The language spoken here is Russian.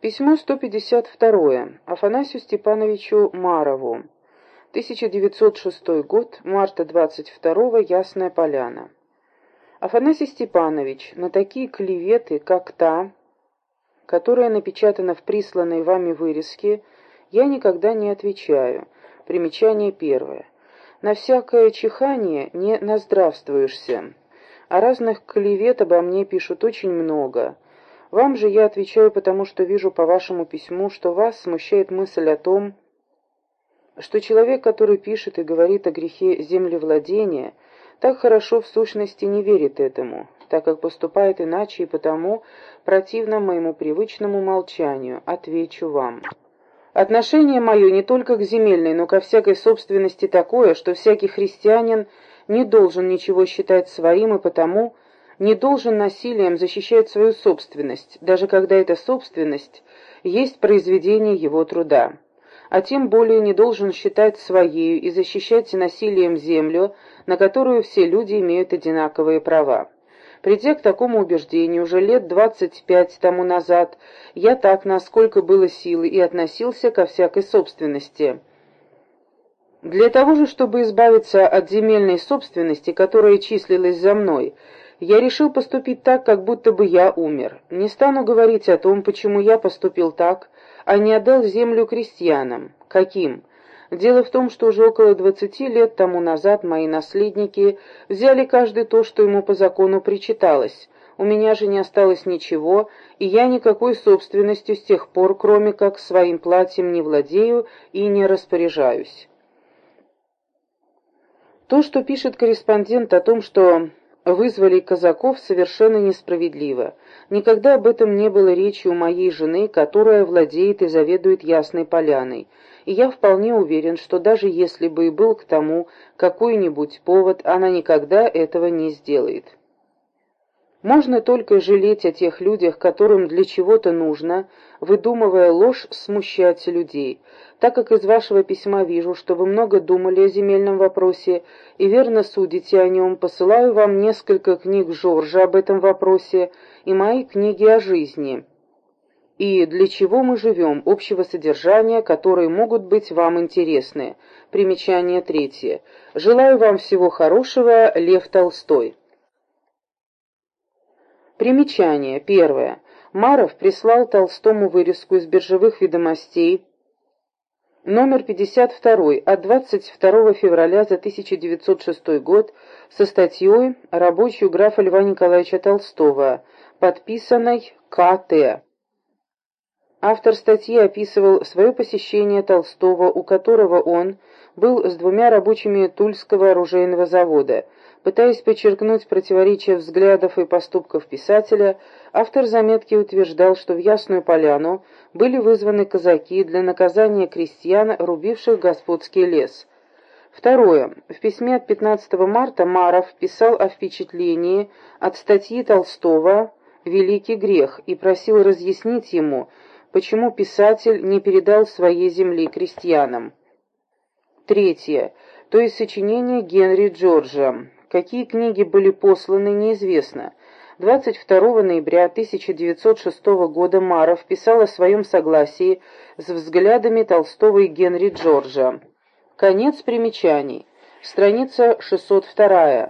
Письмо 152. Афанасию Степановичу Марову. 1906 год, марта 22 Ясная Поляна. Афанасий Степанович, на такие клеветы, как та, которая напечатана в присланной вами вырезке, я никогда не отвечаю. Примечание первое. На всякое чихание не наздравствуешься. О разных клевет обо мне пишут очень много. Вам же я отвечаю, потому что вижу по вашему письму, что вас смущает мысль о том, что человек, который пишет и говорит о грехе землевладения, так хорошо в сущности не верит этому, так как поступает иначе и потому противно моему привычному молчанию, отвечу вам. Отношение мое не только к земельной, но ко всякой собственности такое, что всякий христианин не должен ничего считать своим и потому не должен насилием защищать свою собственность, даже когда эта собственность есть произведение его труда. А тем более не должен считать своею и защищать насилием землю, на которую все люди имеют одинаковые права. Придя к такому убеждению уже лет двадцать пять тому назад, я так, насколько было силы, и относился ко всякой собственности. Для того же, чтобы избавиться от земельной собственности, которая числилась за мной, я решил поступить так, как будто бы я умер. Не стану говорить о том, почему я поступил так, а не отдал землю крестьянам. Каким? Дело в том, что уже около двадцати лет тому назад мои наследники взяли каждый то, что ему по закону причиталось. У меня же не осталось ничего, и я никакой собственностью с тех пор, кроме как своим платьем, не владею и не распоряжаюсь. То, что пишет корреспондент о том, что вызвали казаков совершенно несправедливо. Никогда об этом не было речи у моей жены, которая владеет и заведует Ясной Поляной. И я вполне уверен, что даже если бы и был к тому какой-нибудь повод, она никогда этого не сделает. Можно только жалеть о тех людях, которым для чего-то нужно, выдумывая ложь, смущать людей. Так как из вашего письма вижу, что вы много думали о земельном вопросе и верно судите о нем, посылаю вам несколько книг Жоржа об этом вопросе и мои книги о жизни. И для чего мы живем, общего содержания, которые могут быть вам интересны. Примечание третье. Желаю вам всего хорошего, Лев Толстой. Примечание. Первое. Маров прислал Толстому вырезку из биржевых ведомостей номер 52 от 22 февраля за 1906 год со статьей «Рабочую графа Льва Николаевича Толстого», подписанной К.Т. Автор статьи описывал свое посещение Толстого, у которого он был с двумя рабочими Тульского оружейного завода – Пытаясь подчеркнуть противоречия взглядов и поступков писателя, автор заметки утверждал, что в Ясную Поляну были вызваны казаки для наказания крестьян, рубивших господский лес. Второе. В письме от 15 марта Маров писал о впечатлении от статьи Толстого «Великий грех» и просил разъяснить ему, почему писатель не передал своей земли крестьянам. Третье. То есть сочинение Генри Джорджа. Какие книги были посланы, неизвестно. 22 ноября 1906 года Маров писал о своем согласии с взглядами Толстого и Генри Джорджа. Конец примечаний. Страница 602.